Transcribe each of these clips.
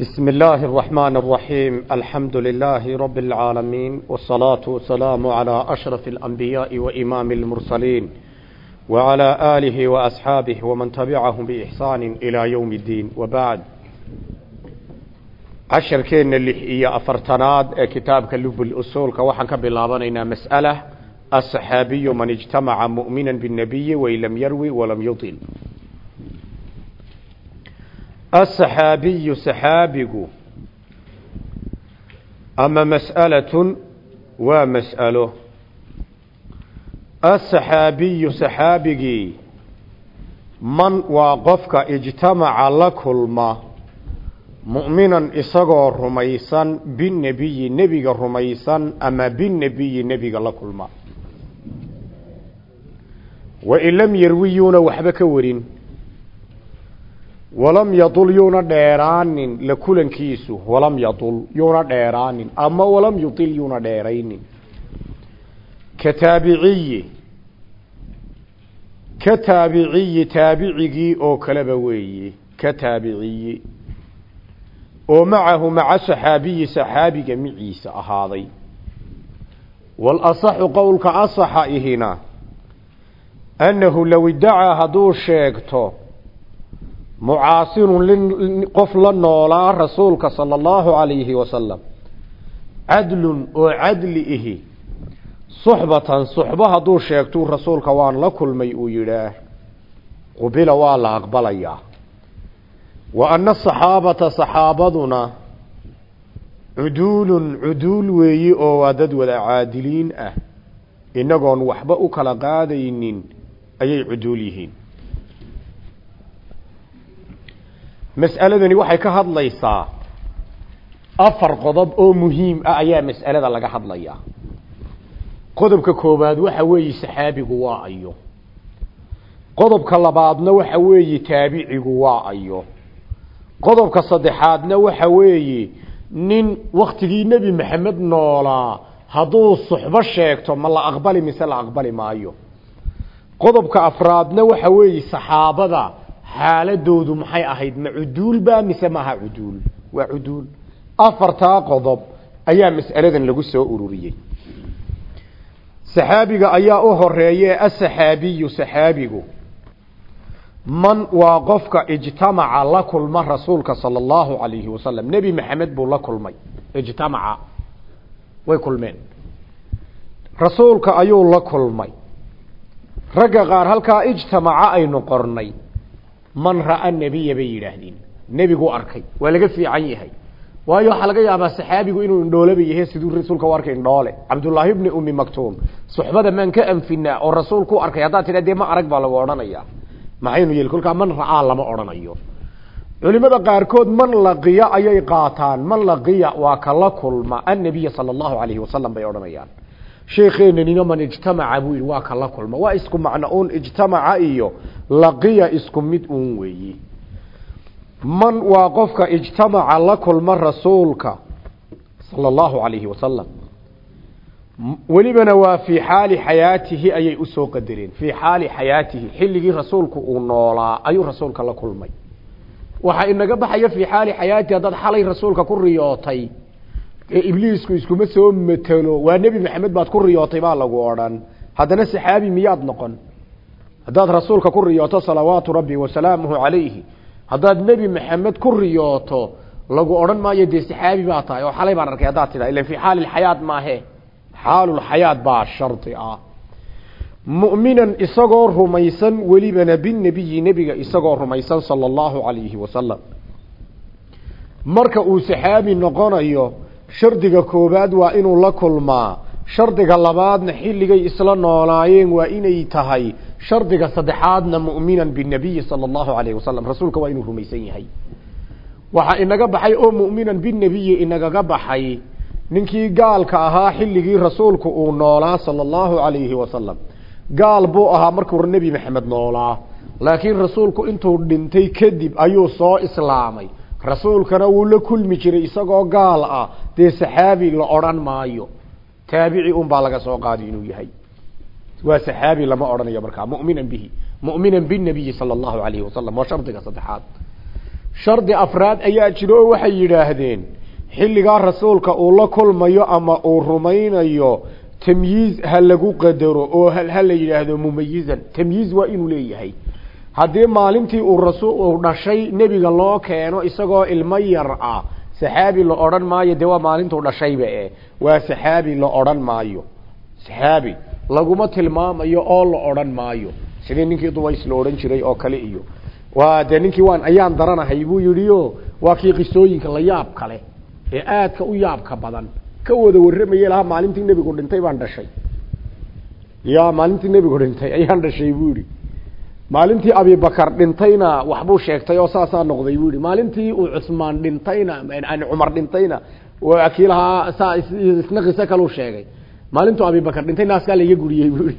بسم الله الرحمن الرحيم الحمد لله رب العالمين والصلاة والسلام على أشرف الأنبياء وإمام المرسلين وعلى آله وأصحابه ومن تبعهم بإحسان إلى يوم الدين وبعد عشر كين اللي أفرتناد كتاب كلب الأصول كوحن كبلابانينا مسألة الصحابي من اجتمع مؤمنا بالنبي وإن لم يروي ولم يطل الصحaabiyu saxaabigu ama mas'alatun waa mas'alo asaxaabiyu saxaabigii man waa qofka ijtamaca la kulma mu'minan isagoo rumaysan binebiyi nebiga rumaysan ama binebiyi nebiga la kulma wain lam yarwiyuuna waxba ka warin walam yadul yuuna dheeraanin la kulankiisu walam yadul yuuna dheeraanin ama walam yutil yuuna dheeraynin. Ka taabiciyi ka taabiciyi taabicigii oo kaleba weeye ka taabiciyi. Oo macahu maca saxaabiyi saxaabiga miciisa ahaaday. Walasaxu qowlka asaxa ihina annahu low iddacaa hadduu sheegto mucaasirun qof la noolaa rasuulka sala allahu calayhi wasalam cadlun oo cadli ihi. Suxbatan suxbo hadduu sheegtuu rasuulka waan la kulmay uu yidhaah. Qubila waa la aqbalayaa wa anna asaxaabata saxaabaduna cuduulun cuduul weeyi oo waa dad wada caadiliin ah. Inagoon waxba u kala qaadaynin ayay cuduul yihiin mas'aladani waxay ka hadlaysaa afar qodob oo muhiim ah ayaa mas'alada laga hadlayaa qodobka koowaad waxa weeye saxaabigu waa ayo. Qodobka labaadna waxa weeye taabicigu waa ayo. Qodobka saddexaadna waxa weeye nin waktigii nebi maxamed noolaa hadduu suxbo sheegto ma la aqbali mise la aqbali maayo. Qodobka afraadna waxa weeye saxaabada xaaladoodu maxay ahayd? ma cuduul ba mise maaha cuduul? waa cuduul. Afartaa qodob ayaa mas'aladan lagu soo ururiyey. Saxaabiga ayaa u horeeye asaxaabiyu saxaabigu man waa qofka ijtamaca la kulma rasuulka sala allahu calayhi wasalam nebi maxamed buu la kulmay ijtamaca way kulmeen. Rasuulka ayuu la kulmay. Ragga qaar halkaa ijtamaca aynu qornay man ra'a nebiya bay yidhaahdeen. Nebiguu arkay. Waa laga fiican yahay. Waayo waxaa laga yaabaa saxaabigu inuu indhoolaba yahay siduu rasuulka u arkay indhoole. Cabdullaahi bni umi maktuum. Suxbada maan ka anfinaa oo rasuulku arkay haddaad tidha dee ma arag baa lagu odhanayaa maxaynu yeli kolkaa man ra'aa lama odhanayo. Culimada qaarkood man laqiya ayay qaataan. Man laqiya waa kala kulma. Annabiya sala allahu calayhi wasalam bay odhanayaan sheekeenanina man ijtamaca buu yidhi waa kala kulma. Waa isku macno uun ijtamaca iyo laqiya isku mid uun weeye man waa qofka ijtamaca la kulma rasuulka sala allahu calayhi wasalam welibana waa fii xaali xayaatihi ayay u soo qadareen fii xaali xayaatihi xilligii rasuulku uu noolaa ayuu rasuulka la kulmay. Waxaa inaga baxaya fii xaali xayaatihi haddaad xalay rasuulka ku riyootay ibliisku iskuma soo matelo waa nebi maxamed baad ku riyootay baa lagu odhan. Haddana saxaabi miyaad noqon? Haddaad rasuulka ku riyooto salawaatu rabbi wasalaamuhu calayhi haddaad nebi maxamed ku riyooto lagu odhan maayo dee saxaabi baa tahay oo xalay baan arkay haddaad tidha ilan fii xaali lxayaat maahe. Xaalulxayaat baa shardi ah. Mu'minan isagoo rumaysan welibana binebiyi nebiga isagoo rumaysan sala allahu calayhi wasalam marka uu saxaabi noqonayo shardiga koowaad waa inuu la kulmaa. Shardiga labaadna xilligay isla noolaayeen waa inay tahay. Shardiga saddexaadna mu'minan binebiyi sala allahu calayhi wasalam rasuulka waa inuu rumaysan yahay. Waxaa inaga baxay oo mu'minan binebiyi inagaga baxay. Ninkii gaalka ahaa xilligii rasuulku uu noolaa sala allahu calayhi wasalam gaal buu ahaa markuu nebi maxamed noolaa. Laakiin rasuulku intuu dhintay kadib ayuu soo islaamay rasuulkana wuu la kulmi jiray isagoo gaal ah. Dee saxaabi la odhan maayo. Taabici un baa laga soo qaadi inuu yahay. Waa saxaabi lama odhanayo markaa mu'minan bihi. Mu'minan binabiyi sala allahu calayhi wasalam waa shardiga saddexaad. Shardi afraad ayaa jiro oo waxay yidhaahdeen xilligaa rasuulka uu la kulmayo ama uu rumaynayo tamyiiz ha lagu qadaro oo ha la yidhaahdo mumayizan. Tamyiiz waa inuu leeyahay haddii maalintii uu dhashay nebiga loo keeno isagoo ilmo yar ah saxaabi la odhan maayo dee waa maalintuu dhashayba e waa saxaabi la odhan maayo. Saxaabi laguma tilmaamayo oo la odhan maayo. Sidii ninkii duways la odhan jiray oo kale iyo waa dee ninkii waan ayaan daranahay buu yidhi o waa kii qisooyinka la yaab kale ee aadka u yaabka badan. Ka wada warramaya lahaa maalintii nebigu dhintay baan dhashay. Ya maalintii nebigu dhintay ayaan dhashay buu yidhi maalintii abibakar dhintayna waxbuu sheegtay oo saasaa noqday buu yidhi maalintii uu cusmaan dhintayna cumar dhintayna kii lahaa saa isna qiso kaluu sheegay. Maalintuu abibakar dhintay naaskaa laiga guriyey buu yihi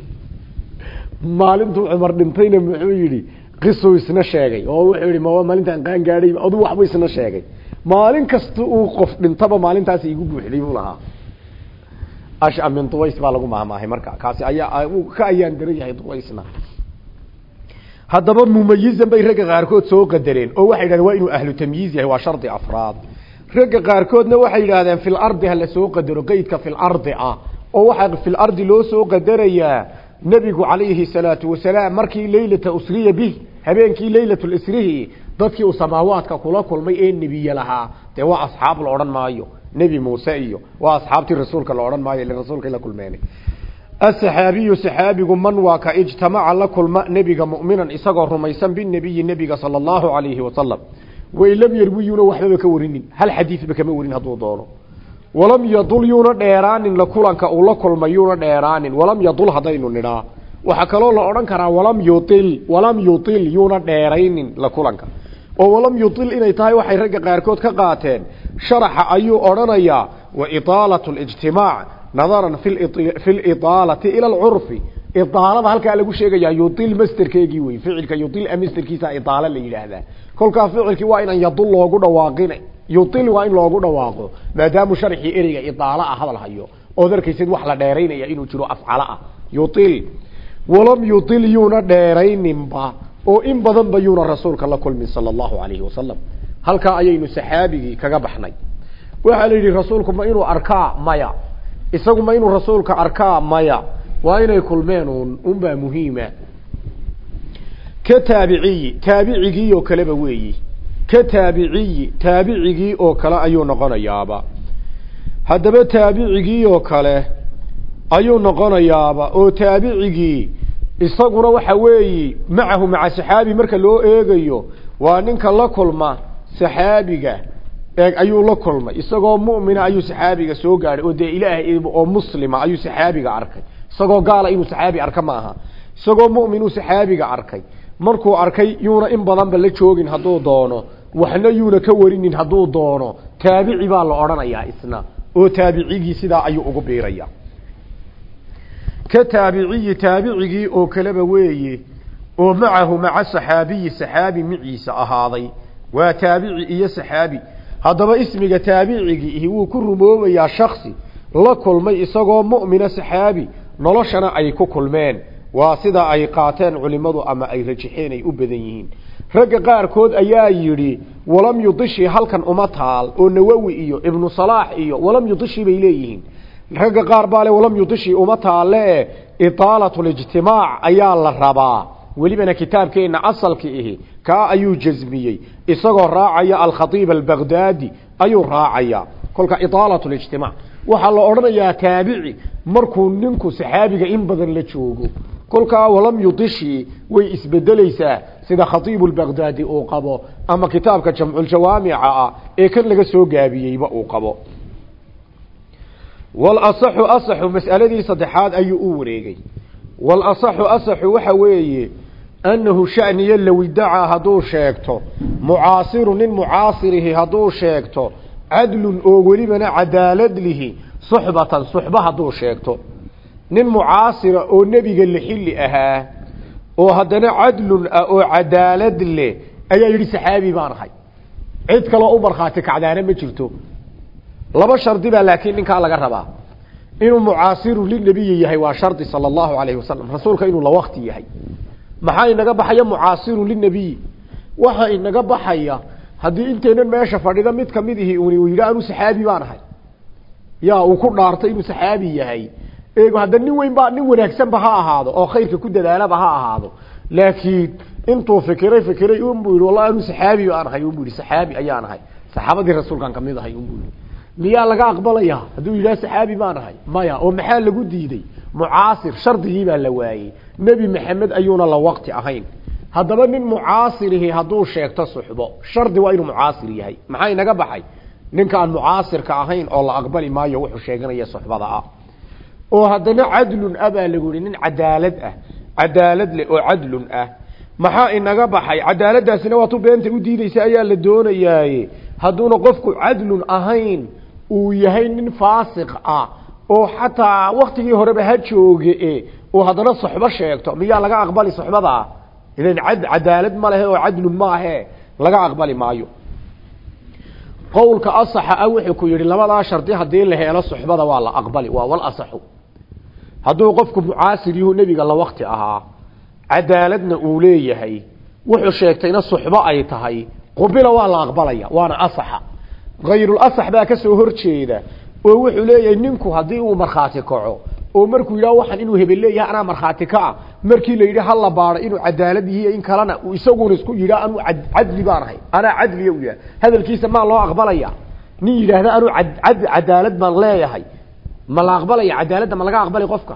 maalintuu cumar dhintayna muxuu yidhi qisuu isna sheegay. Oo wuxuu yihi ma maalintaan qaan gaadhay aduu waxbuu isna sheegay. Maalin kasta uu qof dhintaba maalintaas igu buuxday buu lahaa. Asha min baa lagu mahmaahay marka kaasi ayaa ka ayaan daran yahay duwaysna haddaba mumayizan bay ragga qaarkood soo qadareen oo waxay yidhahdeen waa inuu ahlu tamyiiz yahay waa shardi afraad. Ragga qaarkoodna waxay yidhaahdeen fil ardi ha la soo qadaro qeydka fil ardi ah. Oo waxaa fil ardi loo soo qadarayaa nebigu calayhi salaatu wasalaam markii leylata usriya bih habeenkii leylatul isrihi dadkii uu samaawaadka kula kulmay ee nebiye lahaa. Dee waa asxaab la odhan maayo nebi muuse iyo waa asxaabtii rasuulka la odhan maayo ile rasuulkay la kulmeenay asaxaabiyu saxaabigu man waa ka ijtamaca la kulma nebiga mu'minan isagoo rumaysan binebiyi nebiga sala allahu calayhi wasalam wain lam yarwiyuuna waxbaba ka warinin. Hal xadiidba kama warin hadduu doono. Walam yadul yuuna dheeraanin la kulanka uu la kulmay yuuna dheeraanin. Walam yadul haddaynu nidhaa waxaa kaloo la odhan karaa walam yuil walam yutil yuuna dheeraynin la kulanka. Oo walam yuil inay tahay waxay ragga qaarkood ka qaateen. Sharaxa ayuu odhanayaa wa itaalatu lijtimaac nadaran fi liaalati ila alcurfi iaalada halkaa lagu sheegayaa yuil masterkeegii wey ficilka yuil masterkiisa iaala la yidhaahdaa. Kolkaa ficilkii waa inaan yadul loogu dhawaaqin yuil waa in loogu dhawaaqo maadaamu sharxii ereyga iaala ah hadal hayo. Ood arkaysid wax la dheeraynaya inuu jiro afcalo ah. Yuil walam yuil yuuna dheerayninba oo in badanba yuuna rasuulka la kulmin sala allahu alayhi wasalam halkaa ayaynu saxaabigii kaga baxnay. Waxaa la isagu ma inuu rasuulka arkaa maya. Waa inay kulmeen un unbaa muhiima. Ka taabiciyi taabicigii oo kaleba weeyi. Ka taabiciyi taabicigii oo kale ayuu noqonayaaba. Haddaba taabicigii oo kale ayuu noqonayaaba oo taabicigii isaguna waxa weeyi macahu maca saxaabi marka loo eegayo waa ninka la kulma saxaabiga eeg ayuu la kulmay. Isagoo mu'mina ayuu saxaabiga soo gaadhay oo dee ilaahay oo muslima ayuu saxaabiga arkay. Isagoo gaala inuu saxaabi arka ma aha. Isagoo mu'min uu saxaabiga arkay. Markuu arkay yuuna in badanba la joogin hadduu doono. Waxna yuuna ka warinin hadduu doono. Taabici baa la odhanayaa isna. Oo taabicigii sidaa ayuu ugu biiraya ka taabiciyi taabicigii oo kaleba weeye oo macahu maca saxaabiyi saxaabi maciisa ahaaday. Waa taabici iyo saxaabi haddaba ismiga taabicigii wuu ku rumoobayaa shaksi la kulmay isagoo mu'mina saxaabi noloshana ay ku kulmeen. Waa sida ay qaateen culimmadu ama ay rajixeen ay u badan yihiin. Ragga qaarkood ayaa yidhi walam yudishi halkan uma taal oo nawowi iyo ibnu salaax iyo walam yudishi bay leeyihiin. Ragga qaar baa le walam yudishi uma taalle itaalatu lijtimaac ayaa la rabaa. Welibana kitaabkeenna asalki ihi kaa ayuu jasmiyey isagoo raacaya alkhatiib albagdaadi ayuu raacaya. Kolka itaalatu lijtimaac waxaa la odhanayaa taabici markuu ninku saxaabiga in badan la joogo. Kolkaa walam yudishi way isbedelaysaa sida khatiibu lbagdaadi uu qabo ama kitaabka jamculjawaamica ah ee kan laga soo gaabiyeyba uu qabo. Walasaxu asaxu mas'aladii saddexaad ayuu u wareegay. Walasaxu asaxu waxa weeye annahu shaniya low idacaa hadduu sheegto mucaasiru nin mucaasirihi hadduu sheegto cadlun oo welibana cadaalad lihi suxbatan suxba hadduu sheegto nin mucaasira oo nebiga la xilli ahaa oo haddana cadlun ah oo cadaalad leh ayaa yidhi saxaabi baan ahay cid kaloo u markhaati kacdaana ma jirto laba shardi baa laakiin ninkaa laga rabaa inuu mucaasiru linabiyi yahay waa shardi sala allahu alayhi wasalam rasuulka inuu la wakti yahay maxaa inaga baxaya mucaasiru linabiyi waxa inaga baxaya haddii intaynan meesha fadhida mid ka mid ihi uni uu yidhi anu saxaabi baan ahay. Yaa uu ku dhaartay inuu saxaabi yahay. Eego hadda nin weyn baa nin wanaagsanba ha ahaado oo khayrka ku dadaalaba ha ahaado. Laakiin intuu fikiray fikiray unbuu yidhi wallahi anu saxaabi baan ahay unbuu yidhi. Saxaabi ayaan ahay. Saxaabadii rasuulkaan ka mid ahay unbuu yidhi miyaa laga aqbalaya? Hadduu yidhaha saxaabi baan ahay. Maya oo maxaa lagu diiday? Mucaasir shardigii baa la waayey. Nebi maxamed ayuuna la waqti ahayn. Haddaba nin mucaasirihi hadduu sheegto suxbo. Shardi waa inuu mucaasir yahay. Maxaa inaga baxay? Ninka aan mucaasirka ahayn oo la aqbali maayo wuxuu sheeganaya suxbada ah oo haddana cadlun ah baa lagu yihi nin cadaalad ah. Cadaalad leh oo cadlun ah. Maxaa inaga baxay? Cadaaladaasina waatu beenta u diideysa ayaa la doonayaaye. Hadduuna qofku cadlun ahayn uu yahay nin faasiq ah oo xataa waktigii horeba ha jooge oo haddana soxbo sheegto miyaa laga aqbali soxbadaa ilan ad cadaalad ma lehe oo cadlun maahe laga aqbali maayo. Qowlka asaxa ah wuxuu ku yidhi labadaa shardi haddii la helo soxbada waa la aqbali waa wal asaxu. Hadduu qofku mucaasir yuhu nebiga la wakti ahaa cadaaladna uu leeyahay wuxuu sheegtayna suxbo ay tahay qubila waa la aqbalaya waana asaxa hayrul asax baa ka soo horjeeda oo wuxuu leeyahay ninku haddii uu markhaati kaco oo markuu yidhaha waxaan inuu hebel leeyahay anaa markhaati ka ah markii la yidhi hala baado inuu cadaalad yihiy in kalena isaguna isku yidhaa anuu cadli baan ahay anaa cadliya u yahay hadalkiisa maa loo aqbalaya nin yidhaahda anuu cadaalad baan leeyahay ma la aqbalaya cadaaladda ma laga aqbali qofka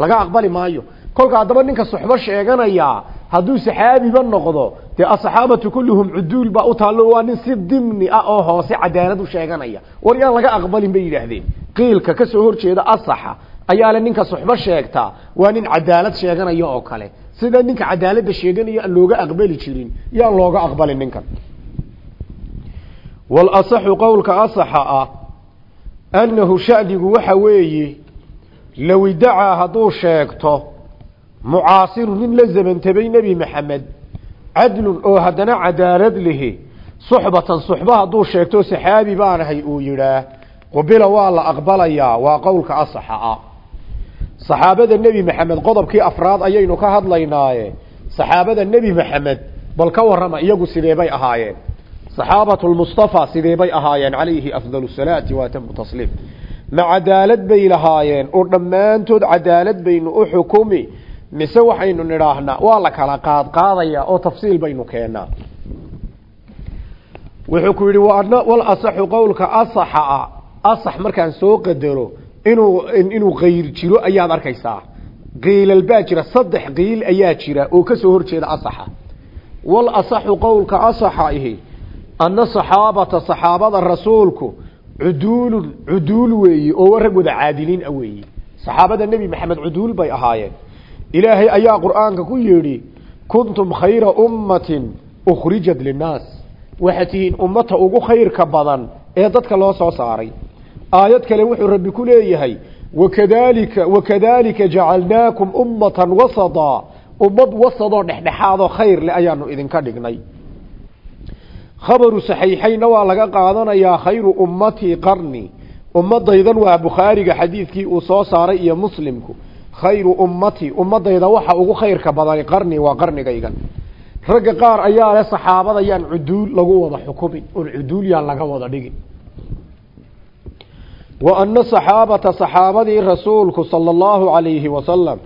laga aqbali maayo kolka haddaba ninka suxbo sheeganaya hadduu saxaabiba noqdo dee asaxaabatu kulluhum cuduul baa u waa nin si dimni ah oo hoose cadaalad u sheeganaya. War yaan laga aqbalin bay yidhaahdeen. Qiilka ka soo horjeeda asaxa ayaa le ninka suxbo sheegtaa waa nin cadaalad sheeganaya oo kale. Sida ninka cadaaladda sheeganaya aan looga aqbali jirin yaan looga aqbalin ninkan. Walasaxu qowlka asaxa ah annahu shanigu waxa weeye low idacaa hadduu sheegto mucaasiru nin la zamantabay nebi maxamed cadlun oo haddana cadaalad lihi suxbatan suxbo hadduu sheegto saxaabi baanahay uu yidhaah qubila waa la aqbalayaa waa qowlka asaxa ah saxaabada nebi maxamed qodobkii afraad ayaynu ka hadlaynaaye saxaabada nebi maxamed bal ka warrama iyagu sidee bay ahaayeen saxaabatu lmustafa sidee bay ahaayeen calayhi afdalu salaati waatamu tasliim ma cadaalad bay lahaayeen oo dhammaantood cadaalad baynu u xukumi mise waxaynu nidhaahnaa waa la kala qaad qaadaya oo tafsiil baynu keenaa. Wuxuu ku yidhi wal asaxu qowlka asaxa ah asax markaan soo qadaro inuu inuu kayr jiro ayaad arkaysaa. Qiilal baa jira saddex qiil ayaa jira oo ka soo horjeeda asaxa. Wal asaxu qowlka asaxa ihi ana saxaabata saxaabada rasuulku cuduulun cuduul weeye oo rag wada caadiliin ah weeye saxaabada nebi maxamed cuduul bay ahaayeen ilaahay ayaa qur'aanka ku yidhi kuntum khayra ummatin ukhrijat linnaas. Waxaad tihiin ummata ugu khayrka badan ee dadka loo soo saaray. Aayad kale wuxuu rabbi ku leeyahay wakadalika wakadalika jacalnaakum ummatan wasada ummad wasadoo dhexdhexaadoo khayr le ayaanu idinka dhignay. Khabaru saxiixayna waa laga qaadanayaa khayru ummatii qarni. Ummadaydan waa bukhaariga xadiidkii uu soo saaray iyo muslimku khayru ummati ummadayda waxa ugu khayrka badani qarni waa qarnigaygan. Ragga qaar ayaa leh saxaabada yaan cuduul lagu wada xukumin oon cuduul yaan laga wada dhigin. Wa ana saxaabata saxaabadii rasuulku sala allahu calayhi wasalam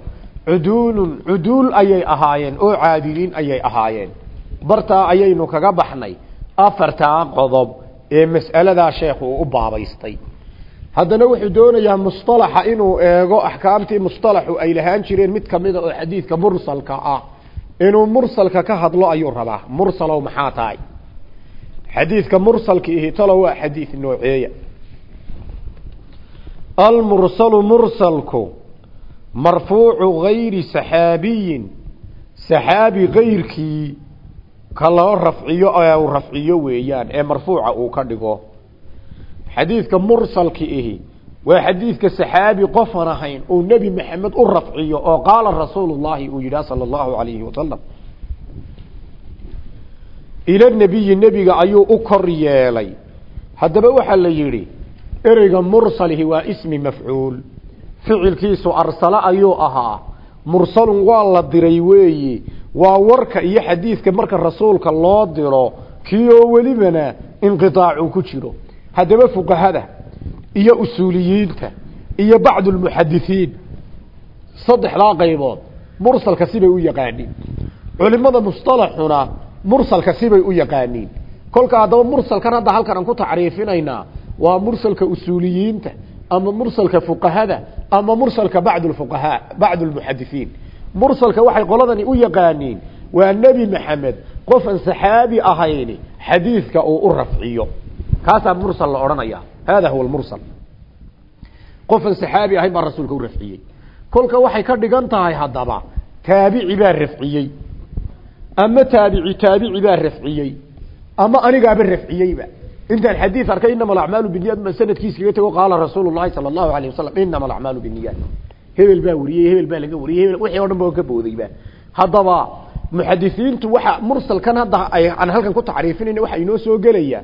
cuduulun cuduul ayay ahaayeen oo caadiliin ayay ahaayeen. Bartaa ayaynu kaga baxnay afartaa qodob ee mas'aladaa sheekhu uu u baabaystay haddana wuxuu doonayaa mustalaxa inuu eego axkaamtii mustalaxu ay lahaan jireen mid kamida oo xadiidka mursalka ah. Inuu mursalka ka hadlo ayuu rabaa. Mursalow maxaa tahay? Xadiidka mursalka ihi talo waa xadiid nooceeya. Almursalu mursalku marfuucu gayri saxaabiyin. Saxaabi gayrkii ka loo rafciyo rafciyo weeyaan ee marfuuca uu ka dhigo xadiidka mursalka ihi waa xadiidka saxaabi qofan ahayn uu nebi maxamed u rafciyo oo qaala rasuulu llahi uu yidhaha sala allahu alayhi wasalam ila nebiyi nebiga ayuu u kor yeelay. Haddaba waxaa la yidhi ereyga mursalihi waa ismi mafcuul. Ficilkiisu arsalo ayuu ahaa. Mursalun waa la diray weeyi. Waa warka iyo xadiidka marka rasuulka loo diro kii oo welibana inqiaacu ku jiro haddaba fuqahada iyo usuuliyiinta iyo bacdu lmuxadisiin saddexdaa qaybood mursalka sibay u yaqaaniin. Culimada musطalaxuna mursalka sibay u yaqaaniin. Kolka haddaba mursalkan hadda halkan aan ku tacriifinaynaa waa mursalka usuuliyiinta ama mursalka fuqahada ama mursalka bacd fuqahaa bacd lmuxadisiin mursalka waxay qoladani u yaqaaniin waa nebi maxamed qof aan saxaabi ahayni xadiidka uu u rafciyo kaasaa mursal la odhanaya. Hada huwa mursal qof aan saxaabi ahayn baa rasuulka u rafciyey. Kolka waxay ka dhigan tahay haddaba taabici baa rafciyey. Ama taabici taabici baa rafciyey. Ama anigaaba rafciyeyba. Intaan xadiid arkay inama alacmaalu biniyat ma sanadkiis kaga tego qaala rasuulu sala allahu alayh wasalam inama alacmaalu biniyat hebel baa wariyey hebel baa laga wariyey hebel wixii o dhan ba ka boodayba. Haddaba muxadisiintu waxa mursalkan hadda aan halkan ku tacriifinayna waxa inoo soo gelaya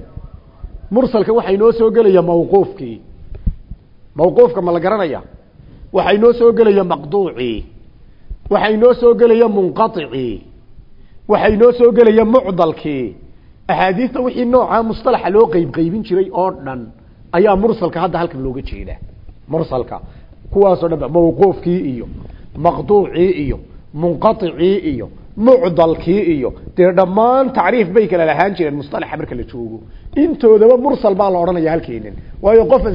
mursalkan waxa inoo soo gelaya mawquufkii. Mawquufka ma la garanaya waxa inoo soo gelaya maqduucii. Waxa inoo soo gelaya munqaicii waxa inoo soo gelaya mucdalkii. Axaadiista wixii nooca mustalaxa loo qeyb qeybin jiray oo dhan ayaa mursalka hadda halkan looga jeedaa mursalka. Kuwaasoo dhan ba mawquufkii iyo maqduucii iyo munqaicii iyo mucdalkii iyo dee dhammaan tacriif bay kala lahaan jireen mustalaxa marka la joogo. Intoodaba mursal baa la odhanaya halkeenan waayo qofan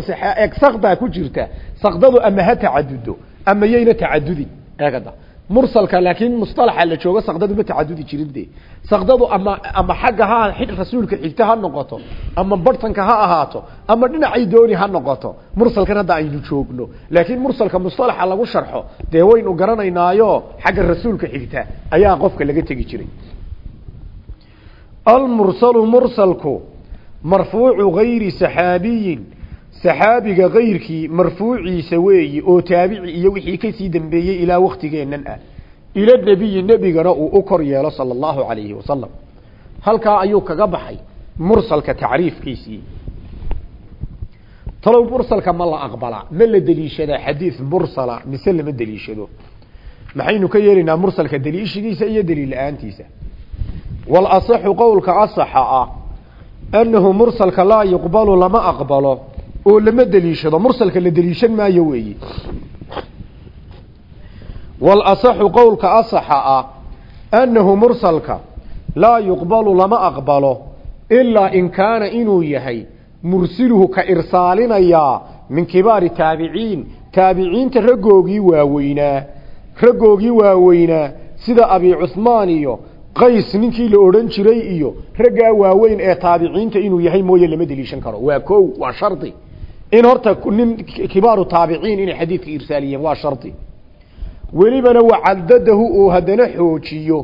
sakdaa ku jirta sakdadu ama ha tacadudo ama yayna tacadudi eegada mursalka laakiin mustalaxa la joogo sakdadu ma tacadudi jirin de ama ama xagga ha rasuulka xigta ha noqoto ama bartanka ha ahaato ama dhinacay dooni ha noqoto mursalkan hadda aynu joogno. Laakiin mursalka mustalaxa lagu sharxo dee waynu garanaynaayo xagga rasuulka xigta ayaa qofka laga tegi jiray. Almursalu mursalku marfuucu gayri saxaabiyin saxaabiga kayrkii marfuuciisa weeyi oo taabici iyo wixii ka sii dambeeyey ilaa waktigeennan ah ila nebiyi nebigana uu u kor yeelo sala allahu calayhi wasalam halkaa ayuu kaga baxay mursalka tacriifkiisii. Talow mursalka ma la aqbalaa ma la deliishadaa xadiid mursala mise lama deliishado? Maxaynu ka yeelaynaa mursalka deliishigiisa iyo deliil la'aantiisa wal asaxu qowlka asaxa ah annahu mursalka laa yuqbalu lama aqbalo oo lama deliishado. Mursalka la deliishan maayo weeyi. Wal asaxu qowlka asaxa ah annahu mursalka laa yuqbalu lama aqbalo ilaa in kaana inuu yahay mursiluhu ka irsaalinayaa min kibaari taabiciin. Taabiciinta raggoogii waaweynaa raggoogii waaweynaa sida abi cuhmaan iyo qays ninkii la odhan jiray iyo raggaa waaweyn ee taabiciinta inuu yahay mooye lama deliishan karo. Waa ko waa shardi in horta nin kibaaru taabiciin inay xadiidka irsaaliyeen waa shardi welibana wacadadahu uu haddana xoojiyo.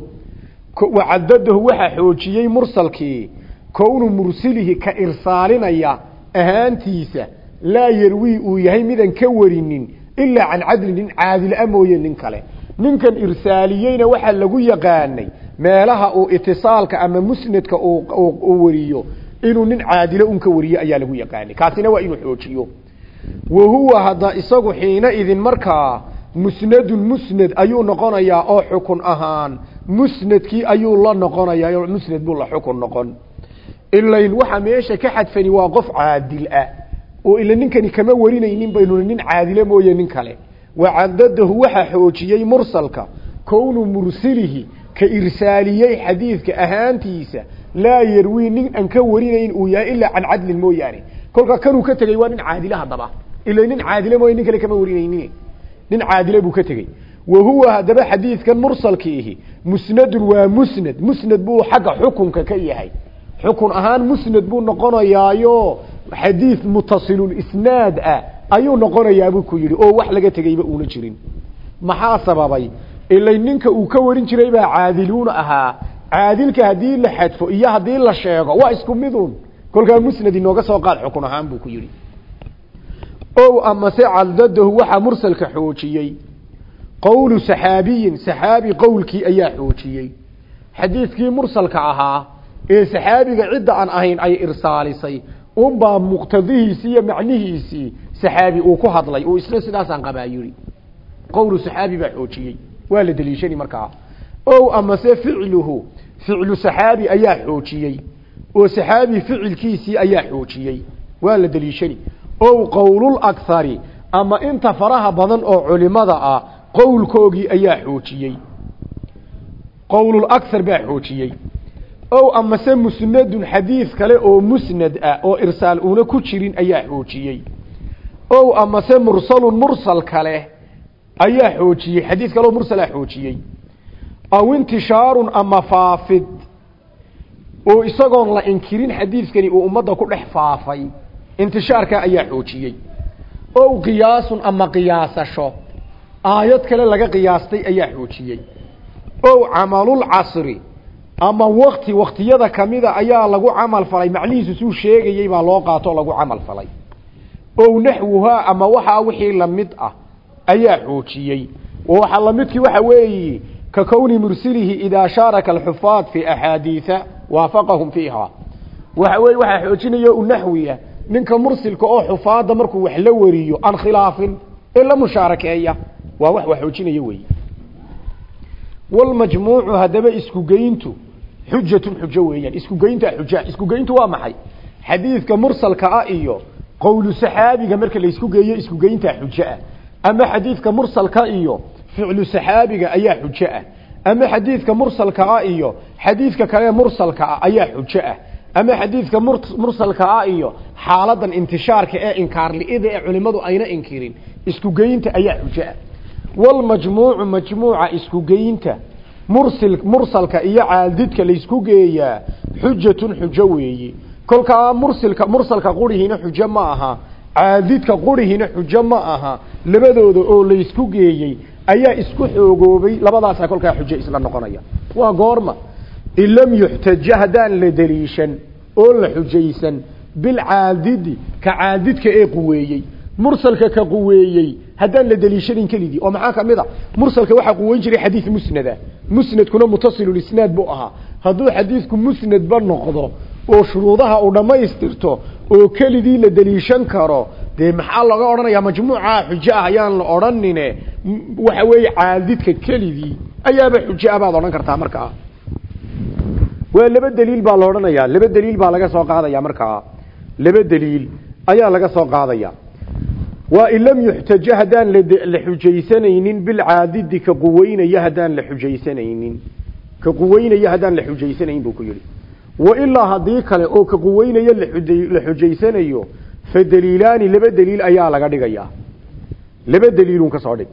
Wacadadahu waxaa xoojiyey mursalkii. Kownu mursilihi ka irsaalinaya ahaantiisa. Laa yarwii uu yahay midaan ka warinin ilaa can cadli nin caadila mooye nin kale. Ninkan irsaaliyeyna waxaa lagu yaqaanay meelaha uu itisaalka ama musnadka uu wariyo inuu nin caadilo un ka wariyo ayaa lagu yaqaanay. Kaasina waa inuu xoojiyo. Wa huwa hadda isagu xiina idin markaa musnadun musnad ayuu noqonayaa oo xukun ahaan. Musnadkii ayuu la noqonayaa musnad buu la xukun noqon. Ilayn waxa meesha ka xadfani waa qof caadil ah. Oo ila ninkani kama warinaynin baynuna nin caadile mooye nin kale. Wacadadahu waxaa xoojiyey mursalka. Kownu mursilihi ka irsaaliyey xadiidka ahaantiisa laa yarwii nin aan ka warinayn uu yahay ilaa can cadlin mooyaane. kolka kanuu ka tegey waa nin caadile haddaba. Ila nin caadile mooye nin kale kama warinaynin nin caadile buu ka tegey wa huwa haddaba xadiidkan mursalkiihi musnadun waa musnad. Musnad buu xagga xukunka ka yahay. Xukun ahaan musnad buu noqonayaayo. Xadiid mutasilulisnaad ah ayuu noqonayaabuu ku yidhi oo wax laga tegeyba uuna jirin. Maxaa sababay? Ilay ninka uu ka warin jiray baa caadiluuna ahaa caadilka haddii la xadfo iyo haddii la sheego waa isku midun. Kolkaa musnad inooga soo qaad xukun ahaan buu ku yidhi. O amase cadadahu waxaa mursalka xoojiyey. Qowlu saxaabiyin saxaabi qowlkii ayaa xoojiyey. Xadiidkii mursalka ahaa ee saxaabiga cidda aan ahayn ay irsaalisay unbaa muqtadihiisii iyo macnihiisii saxaabi uu ku hadlay uu isna sidaasaan qabaa yidhi. Qowlu saxaabi baa xoojiyey. Waa la deliishani markaa. O amase ficluhu ficlu saxaabi ayaa xoojiyey oo saxaabi ficilkiisii ayaa xoojiyey. Waa la deliishani. Ow qowlul akhari ama inta faraha badan oo culimada ah qowlkoogii ayaa xoojiyey. Qowlul akhar baa xoojiyey. Ow amase musnadun xadiid kale oo musnad ah oo irsaal una ku jirin ayaa xoojiyey. Ow amase mursalun mursal kale ayaa xoojiyey xadiid kale oo mursalaa xoojiyey aw intishaarun ama faafid oo isagoon la inkirin xadiidkani uu ummadda ku dhex faafay. Intishaarkaa ayaa xoojiyey. Ow qiyaasun ama qiyaasasho. Aayad kale laga qiyaastay ayaa xoojiyey. Ow camalulcasri ama wakti waktiyada kamida ayaa lagu camal falay. Macnihiisu suu sheegayey baa loo qaato lagu camal falay. Ow naxwuhaa ama waxaa wixii la mid ah ayaa xoojiyey. Waxaa lamidkii waxa weeye idaa shaaraka alxufaad fi axaadiisa waafaqahum fiiha. Waxa weye waxaa xoojinaya u naxwiya ninka mursilka oo xufaada markuu wax la wariyo aan khilaafin ee la mushaarakeeya waa wax wax xoojinaya weeye walmajmuucu haddaba iskugeyntu xujatun xujo weeyaan. Iskugeynta xuja iskugeyntu waa maxay? Xadiidka mursalka ah iyo qowlu saxaabiga marka isku ficlu saxaabiga ayaa xujo ah. Ama xadiidka mursalka ah iyo xadiidka kale mursalka ah ayaa xujo ah. Ama xadiidka mursalka ah iyo xaaladan intishaarka ee inkaarli'ida ee culimadu ayna inkirin iskugeynta ayaa xujo ah. Walmajmuucu majmuuca iskugeynta mursil mursalka iyo caaldidka laysku geeyaa xujatun xujo weeye kolkaa mursilka mursalka qurihina xujo ma aha. Caadidka qurihina xujo ma aha. Labadooda oo laysku geeyey ayaa isku xoogoobay labadaasa kolkaa xujo isla noqonaya. Waa goorma. In lam yuxtaja haddaan la deliishan oo la xujaysan bilcaadidi ka caadidka ee quweeyey. Mursalka ka quweeyey haddaan la deliishanin keligii. Oo maxaa ka mid a? Mursalka waxaa quweyn jiray xadiid musnada. Musnadkuna mutasilulisnaad buu ahaa. Hadduu xadiidku musnadba noqdo oo shuruudaha uu dhammaystirto oo keligii la deliishan karo dee maxaa laga odhanayaa? Majmuuca xujo ah ayaan la odhanine. Waxa weeye caadidka keligii ayaaba xujo ah baad odhan kartaa markaa waa laba daliil baa la odhanayaa. Laba daliil baa laga soo qaadaya markaa laba daliil ayaa laga soo qaadaya. Waa in lam yuxtajo haddaan la xujaysanaynin bilcaadidi ka quweynaya haddaan la xujaysanaynin ka quweynaya haddaan la xujaysanayn buu ku yidhi wailaa haddii kale oo ka quweynaya la xujaysanayo fa daliilaani laba daliil ayaa laga dhigayaa laba daliilun ka soo dhig.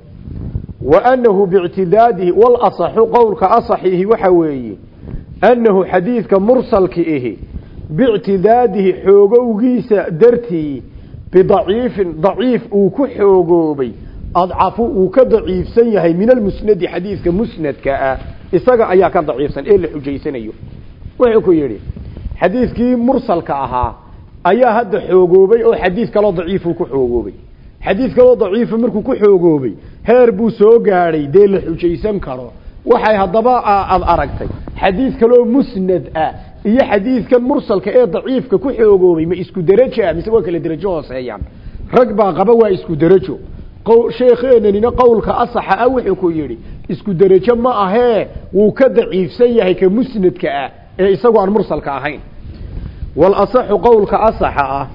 Wa annahu biictidaadihi walasaxu qowlka asaxiihi waxa weeye annahu xadiidka mursalki ihi biictidaadihi xoogowgiisa dartii bidaciifin daciif uu ku xoogoobay adcafu uu ka daciifsan yahay min almusnadi xadiidka musnadka ah isaga ayaa ka daciifsan ee la xujaysanayo wuxuu ku yidhi xadiidkii mursalka ahaa ayaa hadda xoogoobay oo xadiid kaloo daciifuu ku xoogoobay. Xadiid kaloo daciifu markuu ku xoogoobay heer buu soo gaadhay dee la xujaysan karo. Waxay haddaba aad aragtay xadiid kaloo musnad ah iyo xadiidkan mursalka ee daciifka ku xoogoobay ma isku deraja mise waa kala derajo hooseeyaan. Rag baa qaba waa isku derajo sheekheenanina qowlka asaxa ah wuxuu ku yidhi isku derajo ma ahee wuu ka daciifsan yahay ka musnadka ah ee isagu aan mursalka ahayn. Walasaxu qowlka asaxa ah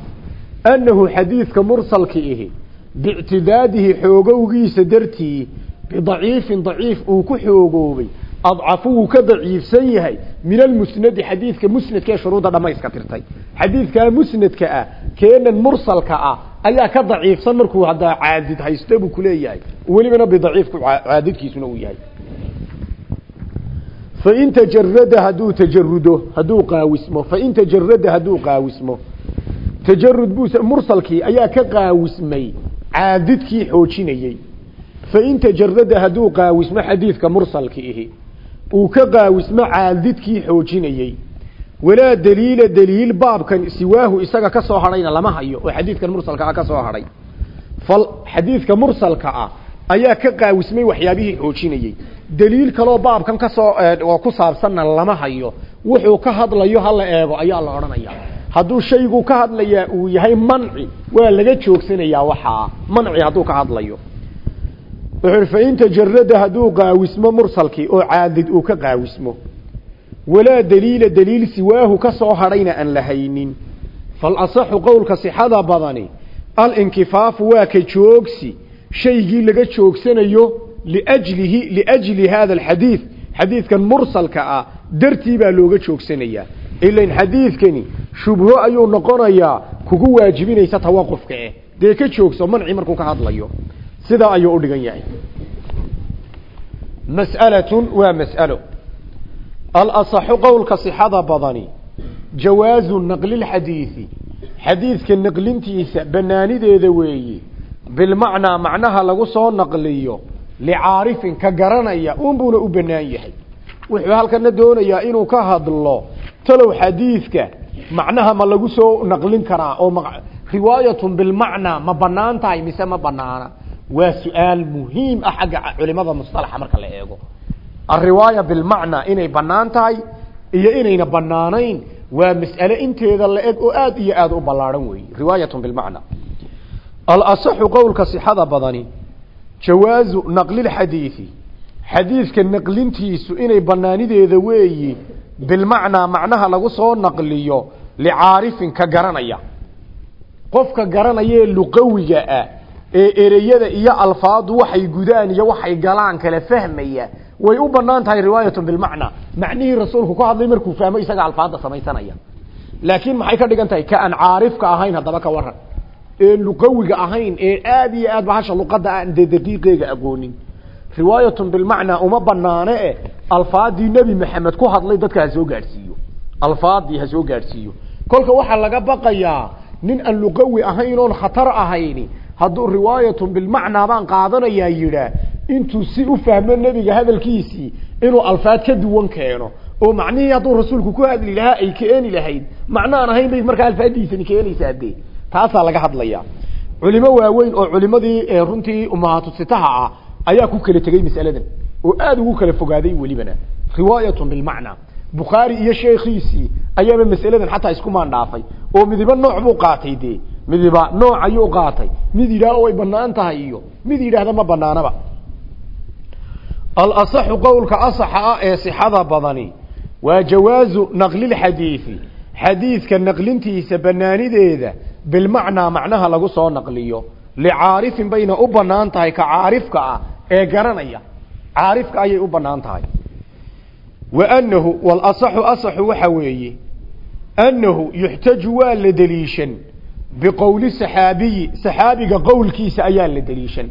annahu xadiidka mursalka ihi biictidaadihi xoogowgiisa dartii bidaciifin daciif uu ku xoogoobay adcafu wuu ka daciifsan yahay min almusnadi xadiidka musnadka ee shuruudda dhamayska tirtay. Xadiidkaa musnadka ah keenan mursalka ah ayaa ka daciifsan markuu haddaa caadid haysto buu kuleeyahay welibana bidaciifku caadidkiisuna uu yahay fain tajarada hadduu tajarudo hadduu qaawismo fain tajarada hadduu qaawismo tajarud buu mursalkii ayaa ka qaawismay caadidkii xoojinayey fain tajarada hadduu qaawismo xadiidka mursalki ihi uu ka qaawismo caadidkii xoojinayey walaa daliila daliil baabkan siwaahu isaga ka soo hadhayna lama hayo ka soo ayaa ka qaawismay waxyaabihii xoojinayey daliil kaloo baabkan ka soo oo ku saabsanna lama hayo. Wuxuu ka hadlayo hala eego ayaa la odhanaya hadduu shaygu ka hadlayaa uu yahay manci waa laga joogsanayaa waxaa. Manci hadduu ka hadlayo. Wuxuu fain tajarada hadduu qaawismo mursalkii oo caadid uu ka qaawismo. Walaa daliila daliil siwaahu ka soo hadhayna aan la haynin. Falasaxu qowlka sixada badani alinkifaafu waa ka joogsi shaygii laga joogsanayo liajlihi liajli hada alxadiid xadiidkan mursalka ah dartii baa looga joogsanayaa. Ilan xadiidkani shubho ayuu noqonayaa kugu waajibinaysa tawaqufka eh. Dee ka joogso manci markuu ka hadlayo. Sidaa ayuu u dhigan yahay. Mas'alatun waa mas'alo. Alasaxu qowlka sixada badani jawaazu naqli lxadiidi xadiidka naqlintiisa banaanideeda weeye bilmacnaa macnaha lagu soo naqliyo licaarifin ka garanaya unbuuna u banaan yahay. Wuxuu halkana doonayaa inuu ka hadlo talow xadiidka macnaha ma lagu soo naqlin karaa oo riwaayatun bilmacnaa ma bannaan tahay mise ma banaana waa su'aal muhiim ah xagga culimada musalaxa marka la eego. Alriwaaya bilmacnaa inay bannaan tahay iyo inayna banaanayn waa mas'ale inteeda la eg oo aad iyo aad u ballaaran weeye riwaayatun bilmacnaa alasaxu qowlka sixada badani jawaazu naqlilxadiidi xadiidka naqlintiisu inay banaanideeda weeyi bilmacnaa macnaha lagu soo naqliyo licaarifin ka garanaya. Qofka garanaya ee luqawiga ah ee ereyada iyo alfaadu waxay gudaan iyo waxay galaan kala fahmaya way u bannaan tahay riwaayatun bilmacnaa. Macnihii rasuulku ku hadlay markuu fahmo isaga alfaada samaysanaya. Laakiin maxay ka dhigan tahay? Ka caarifka ahayn haddaba ka waran ee luqawiga ahayn ee aad iyo aad bahasha luqada aan dee daqiiqeega riwaayatun bilmacnaa uma banaane e alfaadii nebi maxamed ku hadlay dadka ha soo gaadhsiiyo. Alfaadii ha soo gaadhsiiyo. Kolka waxaa laga baqayaa nin aan luqawi ahayn oon khatar ahayni hadduu riwaayatun bilmacnaa baan qaadanayaa yidhaa intuu si u fahmo nebiga hadalkiisii inuu alfaad ka duwan keeno oo macnihii hadduu rasuulku ku hadli lahaa ay keeni lahayd macnaan ahayn bay markaa alfaadiisani keenaysaa dee taasaa laga hadlaya. Culimo waaweyn oo culimadii runtii umahaatu sitaha ah ayaa ku kala tegey masaladan oo aada ugu kala fogaaday welibana. Riwaayatun bilmacnaa bukhaari iyo sheekhiisii ayaaba masaladan xataa isku maan dhaafay oo midiba nooc buu qaatay dee. Midiba nooc ayuu qaatay. Mid yidhaahdo way bannaan tahay iyo mid yidhaahda ma banaanaba alasaxu qowlka asaxa ah ee sixada badani waa jawaazu naqlilxadiidi xadiidka naqlintiisa banaanideeda bilmacnaa macnaha lagu soo naqliyo licaarifin bayna u bannaan tahay ka caarifka ah ee garanaya. Caarifka ayay u bannaan tahay. Waanahu walasaxu asaxu waxa weeye annahu yuxtaju waa la deliishan biqowli saxaabiyi saxaabiga qowlkiisa ayaa la deliishan.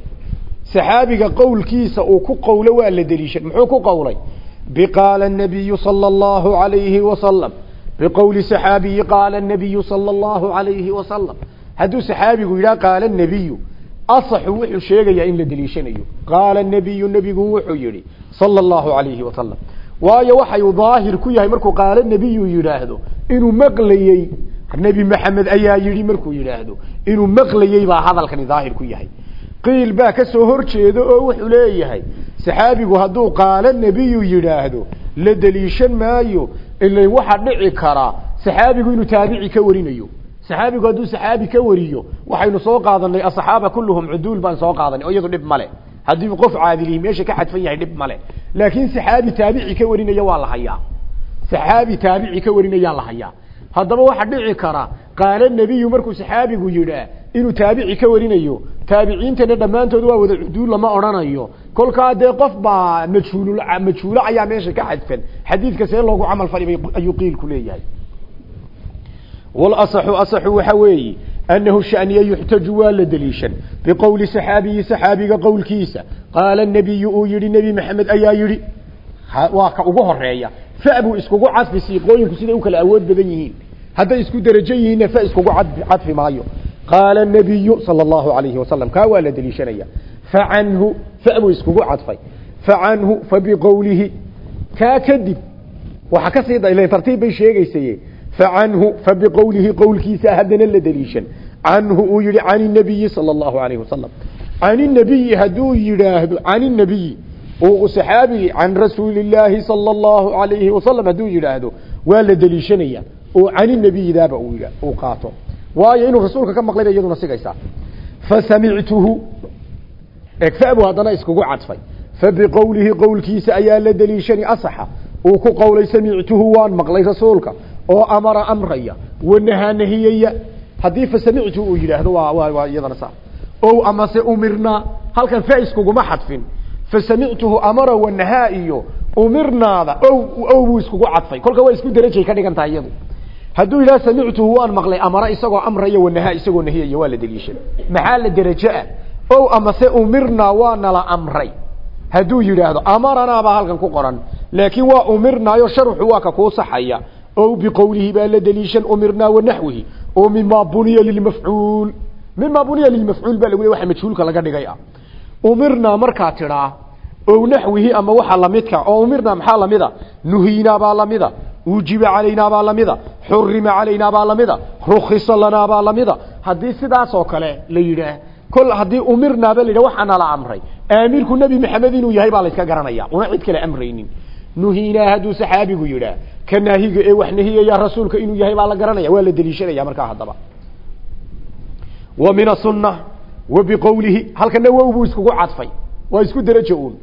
Saxaabiga qowlkiisa uu ku qowlo waa la deliishan. Muxuu ku qowlay? Biqaala nabiyu sala allahu alayhi wasalam biqowli saxaabiyi qaala anabiyu sala allahu calayhi wasalam hadduu saxaabigu yidhaha qaala anabiyu asaxu wuxuu sheegayaa in la deliishanayo qaala anabiyu nebigu wuxuu yidhi sala allahu calayhi wasalam waayo waxayu daahir ku yahay markuu qaalo nebiyu yidhaahdo inuu maqlayey nebi maxamed ayaa yidhi markuu yidhaahdo inuu maqlayey baa hadalkani daahir ku yahay qiil baa ka soo horjeedo oo wuxuu leeyahay saxaabigu hadduu qaalo nebiyu yidhaahdo la deliishan maayo ila waxaa dhici karaa saxaabigu inuu taabici ka warinayo. Saxaabigu hadduu saxaabi ka wariyo waxaynu soo qaadanay asaxaaba kulluhum cuduul baan soo qaadanay. Oo iyadu dhib male haddii qof caadilihi meesha ka xadfan yahay dhib male laakiin saxaabi taabici ka warinaya waa la hayaa. Saxaabi taabici ka warinayaa la hayaa. Haddaba waxaa dhici kara qaala nebiyu markuu saxaabigu yidhaa inuu taabici ka warinayo. Taabiciintana dhammaantood waa wada cuduul lama odhanayo. Kolkaa dee qof baa majhuul ayaa meesha ka xadfan. Xadiidka see loogu camal fali ayuu qiilku leeyahay. Walasaxu asaxu waxa weeye annahu shaniya yuxtaju waa la deliishan biqowli saxaabiyi saxaabiga qowlkiisa. Qaala nebiyu uu yihi nebi maxamed ayaa yidhi waa ka ugu horreeya fa buu iskugu cadfi siiqooyinku siday u kala awood badan yihiin hadday isku derajo yihiinna fa iskugu cadfi maayo. Qaala nabiyu sala allahu alayhi wasalam kaa waa la deliishanaya. Facanhu fa buu iskugu cadfay. Facanhu fabiqowlihi kaa kadib waxa ka sii dayla tartiib bay sheegaysaye facanhu fabiqowlihi qowlkiisa haddana la deliishan. Canhu uu yihi can inabiyi sala allahu alayhi wasalam can inabiyi hadduu yidhaahdo can inabiyi uu saxaabigi can rasuuli illaahi sala allahu alayhi wasalam hadduu yidhaahdo waa la deliishanaya oo can inabiyidaaba uu qaato. Waayo inuu rasuulka ka maqlay bay iyaduna sigaysaa fasamictuhu egfa buu haddana iskugu cadfay. Fabiqowlihi qowlkiisa ayaa la deliishani asaxa. Uu ku qowlay samictuhu waan maqlay rasuulka oo amara amraya wanahaa nahiyaya haddii fasamictu uu yidhaahdo waa iyadana saa. Ow amase umirnaa halkan faiskuguma xadfin. Fasamictuhu amara wanahaa iyo umirnaada ow ow buu iskugu cadfay. Kolka waa isku derajay ka dhigan tahay iyadu hadduu yidhaha samictuhu waan maqlay amara isagoo amraya wanahaa isagoo nahiyaya waa la deliishan maxaa la derajo ah ow amase umirnaa waa nala amray. Hadduu yidhaahdo amaranaa halkan ku qoran. Laakiin waa umirnaayo sharxu waa ka kuu saxaya. Ow biqowlihi baa la deliishan umirnaa wanaxwihi oo mima buniya lilmafcuul mima buniya lilmafcuul baa lagu le waxa majhuulka laga dhigay. Ah umirnaa markaa tidhaa ow naxwihi ama waxa lamidka oo umirnaa maxaa lamida nuhiynaa baa lamida ujiba calaynaa baa lamida xurima calaynaa baa lamida rukhisa lanaa baa lamida haddii sidaas oo kale la yidhaah kol haddii umirnaaba la yidhah waxaana la amray. Aamirku nebi maxamed inuu yahay baa la iska garanaya una cid kale amraynin. Nuhiinaa hadduu saxaabigu yidhaah ka naahiga ee wax nahiyaya rasuulka inuu yahay baa la garanaya waa la deliishanaya markaa haddaba. Wa min asunna wa biqowlihi halkana wow buu iskugu cadfay waa isku derajo uun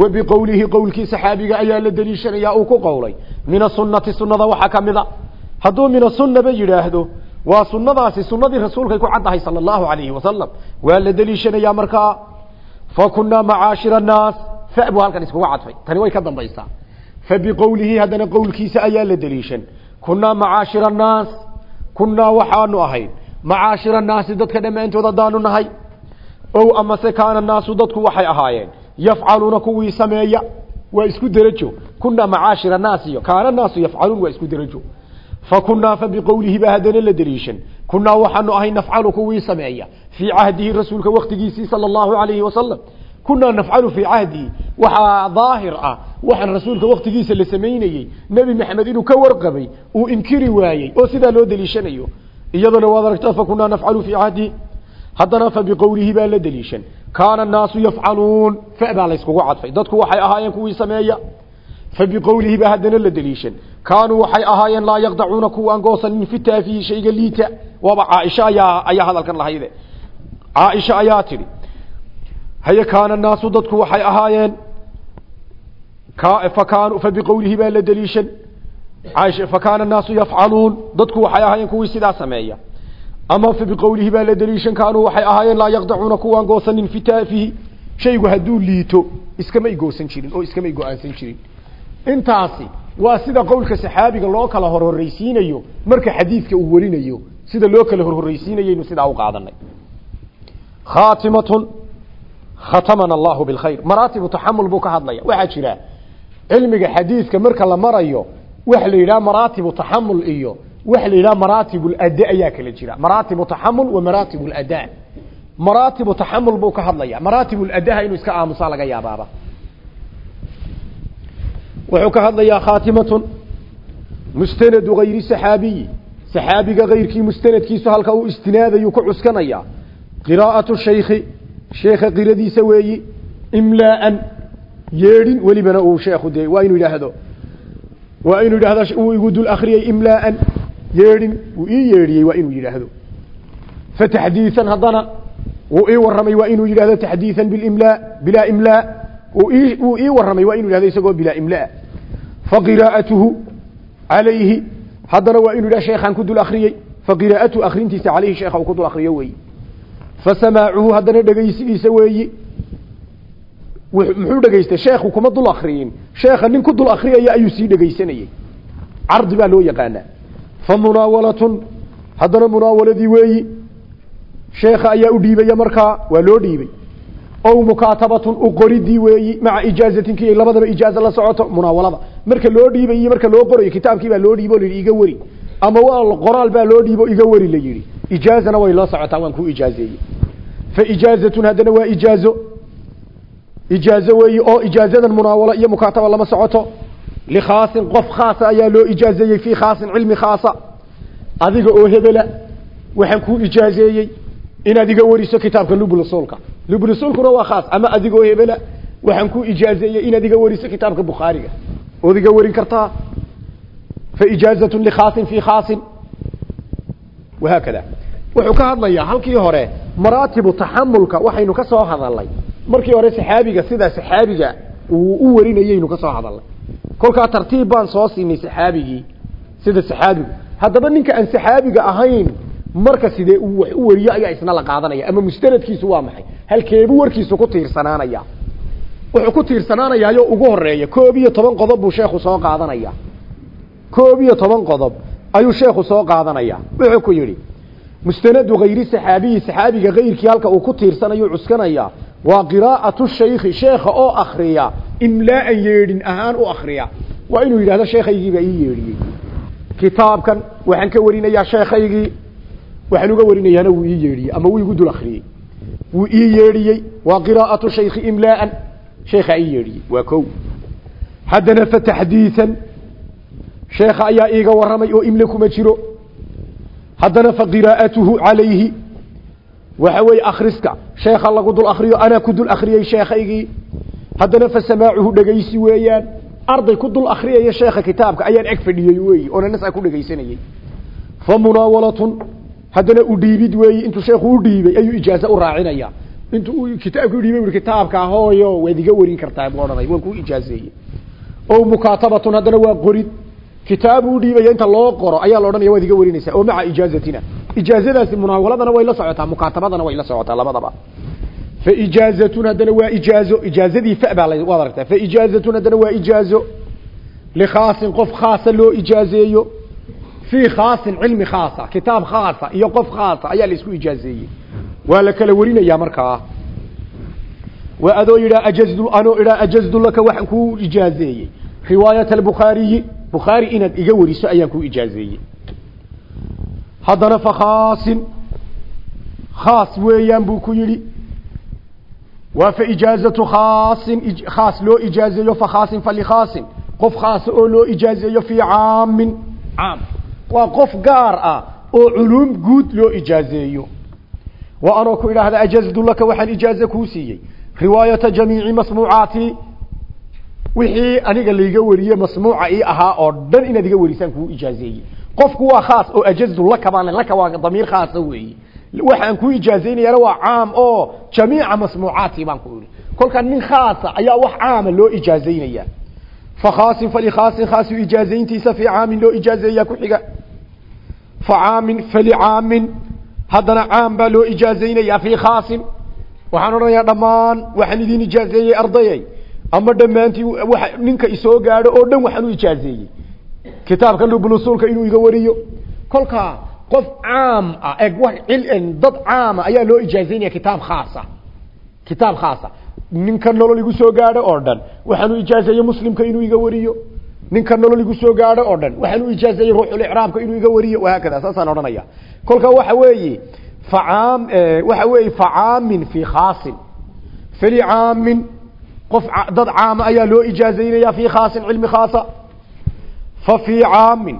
wa biqowlihi qowlkii saxaabiga ayaa la deliishanaya uu ku qowlay min asunati sunada waxaa ka mid a hadduu min asunaba yidhaahdo waa sunadaasi sunadii rasuulkay ku caddahay sala allahu alayhi wasalam waa la deliishanayaa markaa fa kunaa macaashira annaas fa buu halkan iskugu cadfay tani way ka dambaysaa fa biqowlihi haddana qowlkiisa ayaa la deliishan kunaa macaashira annaas kunaa waxaanu ahayn macaashira annaasi dadka dhammaantood haddaanu nahay ow amase kaana naasu dadku waxay ahaayeen yafcaluuna kuwii sameeya waa isku derajo. Kunaa macaashira naas iyo kaana naasu yafcaluun waa isku derajo. Fa kunaa fa biqowlihi baa haddana la deliishan. Kunaa waxaanu ahay nafcalu kuwii sameeya fii cahdihi rasuulka waktigiisii sala allahu alayhi wasalam kunaa nafcalu fii cahdihi waxaa daahir ah waxaan rasuulka waktigiisa la samaynayey nebi maxamed inuu ka warqabay uu inkiri waayey oo sidaa loo deliishanayo. Iyadana waad aragtaa fa kunaa nafcalu fii cahdihi haddana fa biqowlihi baa la deliishan. Kaana annaasu yafcaluun. Fa baa layskugu cadfay. Dadku waxay ahaayeen kuwii sameeya. Fa biqowlihi baa haddana la deliishan. Kaanuu waxay ahaayeen laa yaqdacuuna kuwa aan goosanin fi taafihi shayga liita. Waaba caaisha ayaa ayaa hadalkan lahayde caaisha ayaa tidhi haye kaana naasu dadku waxay ahaayeen. Fakaan fa biqowlihi baa la deliishan. Caaisha fakaana naasu yafcaluun. Dadku waxay ahaayeen kuwii sidaa sameeya ama fa biqowlihi baa la deliishan kaanuu waxay ahaayeen laa yaqdacuuna kuwaan goosanin fi taafihi. Shaygu hadduu liito iskamay goosan jirin oo iskamay go'aansan jirin. Intaasi waa sida qowlka saxaabiga loo kala horhoraysiinayo marka xadiidka uu warinayo sida loo kala horhoraysiinayaynu sidaa u qaadanay khaatimatun khatamana allahu bilkhayr. Maraatibu taxamul buu ka hadlaya waxaa jira cilmiga xadiidka marka la marayo waxa la yidhaha maraatibu taxamul iyo waxa la yidhaha maraatib lada ayaa kala jira. Maraatibu taxamul wa maraatib lada maraatibu taxamul buu ka hadlaya maraatib ladaha inuu iska aamusaa laga yaabaaba wuxuu ka hadlayaa khaatimatun mustanadu hayri saxaabiyi saxaabiga kayrkii mustanadkiisu halka uu istinaadayuu ku cuskanaya qiraa'atu shaykhi sheekha qiradiisa weeyi imlaaan yeedhin welibana uu sheekhu dee waa inuu yidhaahdo. Waa inuu yidhahdo uu igu dul akriyay imlaaan yeedhin uu ii yeedhiyey waa inuu yidhaahdo. Fa taxdiian haddana wuu ii warramay waa inuu yidhahdo taxdiian bilimlaa bilaa imlaa uu ii warramay waa inu yidhahdo isagoo bilaa imlaa faqiraa'atuhu calayhi haddana waa inu yidhah sheekhaan ku dul akriyey faqiraa'atuhu akrintiisa calayhi sheekha uu ku dul akriyo weeyi. Fasamaacuhu haddana dhegaysigiisa weeyi. Muxuu dhegaystay sheekhu kuma dul akriyin sheekha nin ku dul akriyaya ayuu sii dhegaysanayey cardi baa loo yaqaanaa fa munaawalatun haddana munaawaladii weeyi. Sheekha ayaa u dhiibaya markaa waa loo dhiibay. Ow mukaatabatun uqoridii weeyi maca ijaazatinki labadaba ijaaza la socoto munaawalada marka loo dhiibay iyo marka loo qorayo kitaabkii baa loo dhiibo layihi iga weri. Ama waa qoraal baa loo dhiibo iga weri la yihi ijaazana way loo socotaa waan kuu ijaazeeyey. Fa ijaazatun haddana waa ijaazo. Ijaazo weeyi oo likhaasin qof khaasa ayaa loo ijaazeeyey fii khaasin cilmi khaasa adiga oo hebela waxaan kuu ijaazeeyey inaad iga wariso kitaabka lublusulka lublusulkuna waa khaas ama adigoo hebela waxaan ku ijaazeeyey inaad iga wariso kitaabka bukhaariga ood iga warin kartaa fa ijaazatun likhaasin fii khaasin wahaakada wuxuu ka hadlayaa halkii hore maraatibu taxamulka waxaynu ka soo hadalnay markii hore saxaabiga sida saxaabiga uu u warinayaynu ka soo hadalnay kolkaa tartiib baan soo siinay saxaabigii sida saxaabigu. Haddaba ninka aan saxaabiga ahayn marka sidee uu wax u wariyo ayaa isna la qaadanaya ama mustanadkiisu waa maxay? Halkeebuu warkiisu ku tiirsanaanaya. Wuxuu ku tiirsanaanayaayo ugu horreeya koob iyo toban qodob buu sheekhu soo qaadanaya. Koob iyo toban qodob ayuu sheekhu soo qaadanaya. Wuxuu ku yidhi mustanadu hayri saxaabiyi saxaabiga kayrkii halka uu ku tiirsanayo cuskanaya waa qiraa'atu shaykhi sheekha oo akriya imlaa'an yeedhin ahaan u akriya waa inuu yidhahdo sheekhaygiibaa ii yeedhiyey kitaabkan waxaan ka warinayaa sheekhaygii waxaan uga warinayaana wuu ii yeedhiyey ama wuu igu dul akriyey wuu ii yeedhiyey. Waa qiraa'atu shaykhi imlaa'an sheekhaa ii yeedhiyey waa kow. Haddana fa taxdiisan sheekha ayaa iiga waxa weeye akhriska. Sheekha lagu dul akriyo anaa ku dul akriyey sheekhaygii. Haddana fa samaacuhu dhegaysi weeyaan. Arday ku dul akriyaya sheekha kitaabka ayaan eg fadhiyey weeyi. Oona nas a ku dhegaysanayey fa munaawalatun. Haddana u dhiibid weeyi. Intuu sheekhu u dhiibay ayuu ijaazo u raacinaya intuu kitaabka udhiibay ui kitaabka hooyo waad iga kartaa odhanay waan kuu ijaazeeyey. O mukaatabatun haddana waa qorid kitaabu udhiibaya inta loo qoro ayaa la odhanaya waad iga warinaysaa oo maca ijaazatina. Ijaazadaasi munaawaladana way la socotaa mukaatabadana way la socotaa labadaba. Faijaazatun haddana waa ijaazo ijaazadii fa baa waad aragtaa. Faijaazatun haddana waa ijaazo likhaasin qof khaasa loo ijaazeeyo. Fii khaasin cilmi khaasa kitaab khaasa iyo qof khaasa ayaa la isku ijaazeeyey. Waa la kala warinayaa markaa waa adoo yidhaa ajazdu anoo idhaa ajazdu laka waxaan kuu ijaazeeyey. Riwaayat albukhaariyi bukhaari inaad iga wariso ayaan kuu ijaazeeyey. Haddana fa khaasin khaas weeyaan buu ku yidhi. Waa fa ijaazatu khaasin khaas loo ijaazeeyo fa khaasin fa likhaasin qof khaasa oo loo ijaazeeyo fii caamin. Caam. Waa qof gaar ah oo culuum guud loo ijaazeeyo. Wa anoo ku idhaahda ajazdu laka waxaan ijaaze kuu siiyey. Riwaayata jamiici masmuucaati wixii aniga laiga wariye masmuuca ii ahaa oo dhan inaad iga warisaan kuu ijaazeeyey. Qofku waa khaas oo ajazdu laka baan laka waa damiir khaasa weeye waxaan kuu ijaazeynayaana waa caam oo jamiica masmuucaati baan ku idhi kolkaa nin khaasa ayaa wax caama loo ijaazeynaya. Fa khaasin falikaasin khaasu ijaazeyntiisa fii caamin loo ijaazeeyaa ku xiga. Fa caamin falicaamin haddana caam baa loo ijaazeynayaa fii khaasin. Waxaan odhanayaa dhammaan waxaan idin ijaazeeyey ardayay ama dhammaantii waa ninka isoo gaadho oo dhan waxaan u ijaazeeyey. Kitaabkan lublusulka inuu iga wariyo. Kolkaa qof caam ah eg dad caama ayaa loo ijaazeynaya kitaab khaasa. Kitaab khaasa. Ninka nolol igu soo gaadho oo dhan waxaan u ijaazeeyey muslimka inuu iga wariyo. Ninka nolol igu soo gaadho oo dhan waxaan u ijaazeeyey ruuxulicraabka inuu iga wariyo. Wahaakada saasaan odhanaya. Kolkaa waxa weeye facaam waxa weeye facaamin fii khaasin. Falicaamin qof dad caama ayaa loo ijaazeynaya fii khaasin cilmi khaasa. Fa fii caamin.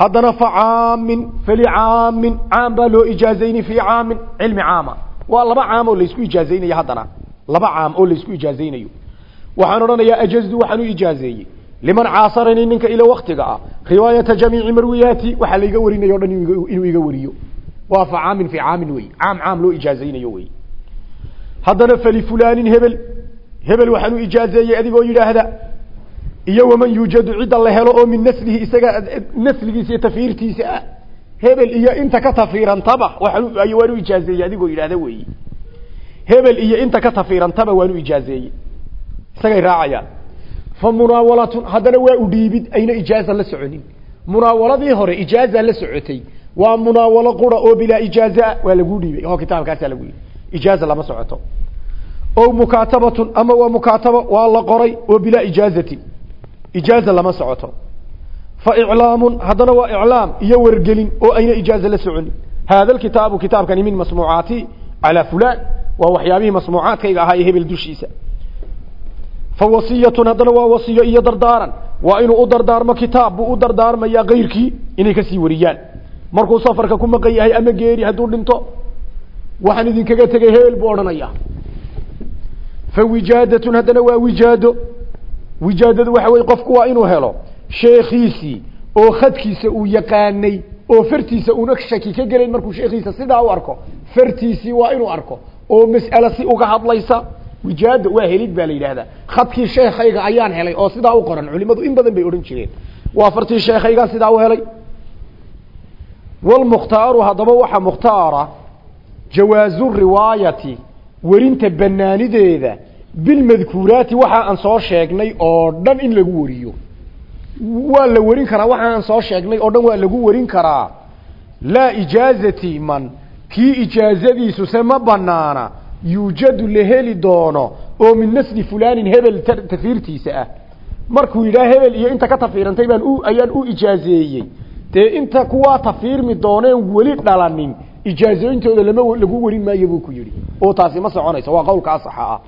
Haddana fa caamin falicaamin caam baa loo ijaazeynay fii caamin cilmi caama. Waa laba caam oo laysku ijaazeynaya haddana. Laba caam oo laysku ijaazeynayo waxaan odhanayaa ajazdu waxaan u ijaazeeyey. Liman caasarani ninka ila waktiga ah. Riwaayata jamiici marwiyaati waxaa laiga warinayo o dhan inuu iga wariyo. Waa fa caamin fii caamin wey. Caam caam loo ijaazeynayo wey. Haddana falifulaanin hebel hebel waxaan u adigoo yidhaahda iyo waman yuujadu cidda la helo oo min naslihi isaga nasligiisa iyo tafiirtiisa ah hebel iyo inta ka tafiirantaba waan waan adigoo yidhaahda weyi hebel iyo inta ka tafiirantaba waan u isagay raacayaan. Fa munaawalatun haddana waa u dhiibid ayna ijaaza la soconin. Munaawaladii hore ijaaza la socotay. Waa munaawalo qura oo bilaa ijaaza waa lagu dhiibay. Oo kitaabkaasaa lagu yidhi. Ijaaza lama socoto o mukaatabatun ama waa mukaataba waa la qoray oo bilaa ijaazatin ijaaza lama socoto fa iclaamun haddana waa iclaam iyo wargelin oo ayna ijaaza la soconin haada kitaabu kitaabkani min masmuucaati calaa fulaan waa waxyaabihii masmuucaadkayga ahaa ee hebel dushiisa fa wasiyatun haddana waa wasiyo iyo dardaaran waa inuu u dardaarmo kitaab buu u dardaarmayaa kayrkii inay ka sii wariyaan markuu safarka ku maqan yahay ama geeri hadduu dhinto waxaan idinkaga tegay hebel buu odhanaya fa wijaadatun haddana waa wijaado wijaadadu waxa weye qofku waa inuu helo sheekhiisii oo khadkiisa uu yaqaanay oo fartiisa una shaki ka gelayn markuu sheekhiisa sidaa u arko fartiisii waa inuu arko oo mas'ale si uga hadlaysa wijaada waa helid baa la yidhaahdaa khadkii sheekhayga ayaan helay oo sidaa u qoran culimadu in badan bay odhan jireen waa fartii riwaayati werinta banaanideeda bilmadkuuraati waxa aan soo sheegnay oo dhan in lagu wariyo. Waa la warin karaa waxa aan soo sheegnay oo dhan waa lagu warin karaa. Laa ijaazati man kii ijaazadiisu se ma banaana yuujadu la heli doono oo min nasli fulaanin hebel tafiirtiisa ah. Markuu yidhaha hebel iyo inta ka tafiirantay baan u ayaan u ijaazeeyey. Dee inta kuwaa tafiirmi dooneen weli dhalanin ijaazooyintooda lama lagu warin maayo buu ku yidhi. Oo taasi ma soconayso waa qowlka asaxa ah.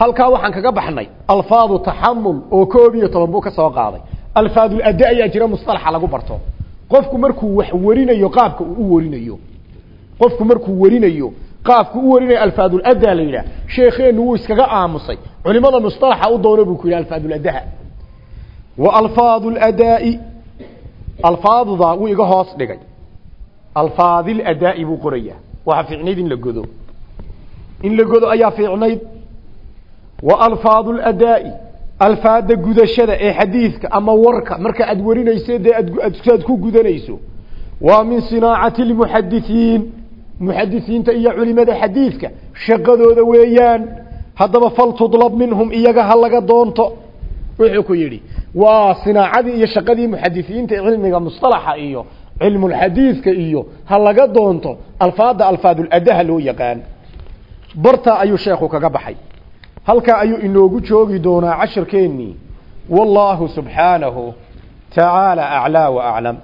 Halkaa waxaan kaga baxnay alfaadu taxamul oo koob iyo toban buu ka soo qaaday. Alfaadul adda ayaa jira musalaxa lagu barto. Qofku markuu wax warinayo qaabka uu u warinayo. Qofku markuu warinayo qaabku u warinayo alfaadul adda la yidhaah sheekheenu wuu iskaga aamusay. Culimada mustalaxa u doono buu ku yidhi alfaadul addaha. Wa alfaadul adaa'i alfaaduda wuu iga hoos dhigay alfaadil adaa'i buu qorayaa waxa fiicnayd in la godo. In la godo ayaa fiicnayd. Wa alfaadu ladaa'i alfaada gudashada ee xadiidka ama warka marka aad warinayso dee aad ku gudanayso. Waa min sinaacati lmuxadisiin muxadisiinta iyo culimada xadiidka shaqadooda weeyaan. Haddaba faltudlab minhum iyaga ha laga doonto. Wuxuu ku yidhi waa sinaacadii iyo shaqadii muxadisiinta cilmiga musطalaxa iyo cilmulxadiidka iyo ha laga doonto alfaada alfaaduladaha loo yaqaan. Barta ayuu sheekhu kaga baxay. Halkaa ayuu inoogu joogi doonaa cashirkeennii wallaahu subxaanahu tacaala aclaa wa aclam